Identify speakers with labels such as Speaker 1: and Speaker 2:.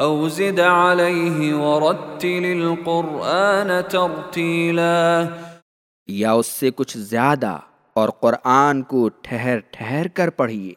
Speaker 1: او زد علیہ ورتل القرآن ترتیلا
Speaker 2: یا اس سے کچھ زیادہ اور قرآن کو ٹھہر ٹھہر کر پڑھیے۔